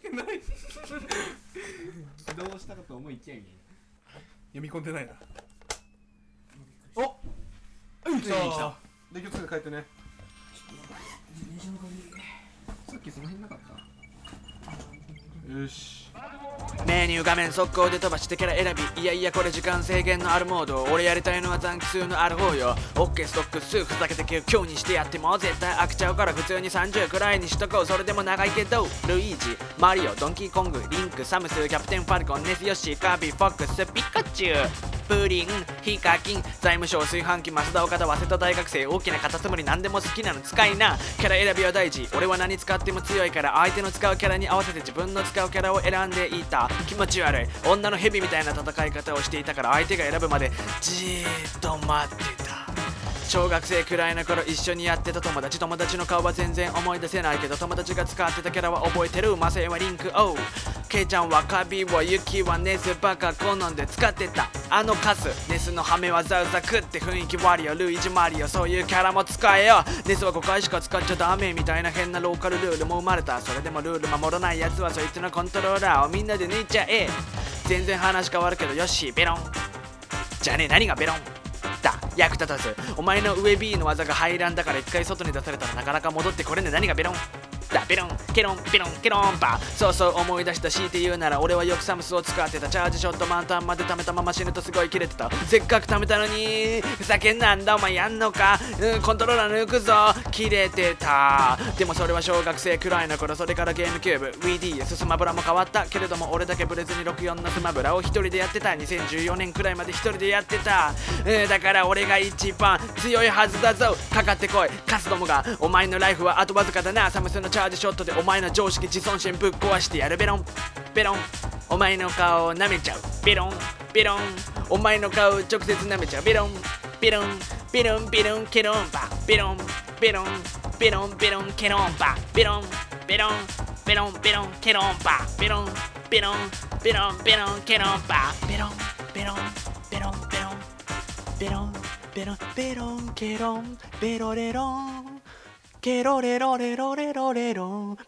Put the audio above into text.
けてない。起動したかと思いきやい読み込んでないな。お！うんついに来た。で気をつけて帰ってね。さっきその辺なかった？よしメニュー画面速攻で飛ばしてから選び。いやいやこれ時間制限のあるモード。俺やりたいのは残機数のある方よ。オッケーストック数ふざけて今日にしてやっても絶対飽きちゃうから普通に30くらいにしとこう。それでも長いけど。ルイージ。マリオドンキーコングリンクサムスキャプテンファルコンネスヨッシーカービィフォックスピカチュウ。プリンヒカキン財務省炊飯器増田岡田早稲田大学生大きなカタツムリ何でも好きなの使いなキャラ選びは大事俺は何使っても強いから相手の使うキャラに合わせて自分の使うキャラを選んでいた。気持ち悪い女の蛇みたいな戦い方をしていたから相手が選ぶまでじーっと待ってた小学生くらいの頃一緒にやってた友達友達の顔は全然思い出せないけど友達が使ってたキャラは覚えてる？マセイはリンク。オウケイちゃんはカビをユキはネスばか好んで使ってた。あのカス。ネスのハメはザウザクって雰囲気ワリオルイージマリオそういうキャラも使えよ。ネスは5回しか使っちゃダメみたいな変なローカルルールも生まれた。それでもルール守らないやつはそいつのコントローラーをみんなで抜いちゃえ。全然話変わるけどよしベロン。じゃあね何がベロン？役立たず。お前の上 B の技が入らんだから一回外に出されたらなかなか戻ってこれんで何がベロン？だ。ベロンケロンペロンケロンパ。そうそう思い出した強いて言うなら俺はよくサムスを使ってた。チャージショット満タンまで貯めたまま死ぬとすごい切れてた。せっかく貯めたのに。ふざけんなんだ。お前やんのか、うん、コントローラー抜くぞ。切れてた。でもそれは小学生くらいの頃。それからゲームキューブ。WeDS ス。マブラも変わった。けれども俺だけブレずに64のスマブラを一人でやってた。2014年くらいまで一人でやってた、うん、だから俺が一番強いはずだぞ。かかってこい。カスどもが。お前のライフはあとわずかだな。サムスのチャージショットでお前の常識自尊心ぶっ壊してやる。ベロン。ベロン。お前の顔を舐めちゃう。ベロン。ベロン。お前の顔を直接舐めちゃう。ベロン。ベロン。ベロン。ベロン。ケロンパベロン。ベロン。ベロン。ベロン。ケロンパベロン。ベロン。ベロン。ベロン。ケロンパベロン。ベロン。ベロン。ベロン。ケロンパベロン。ベロン。ベロン。ベロン。ベロン。ベロン。ベロン。ケロン。ベロレロン。ケロレロレロレロレロ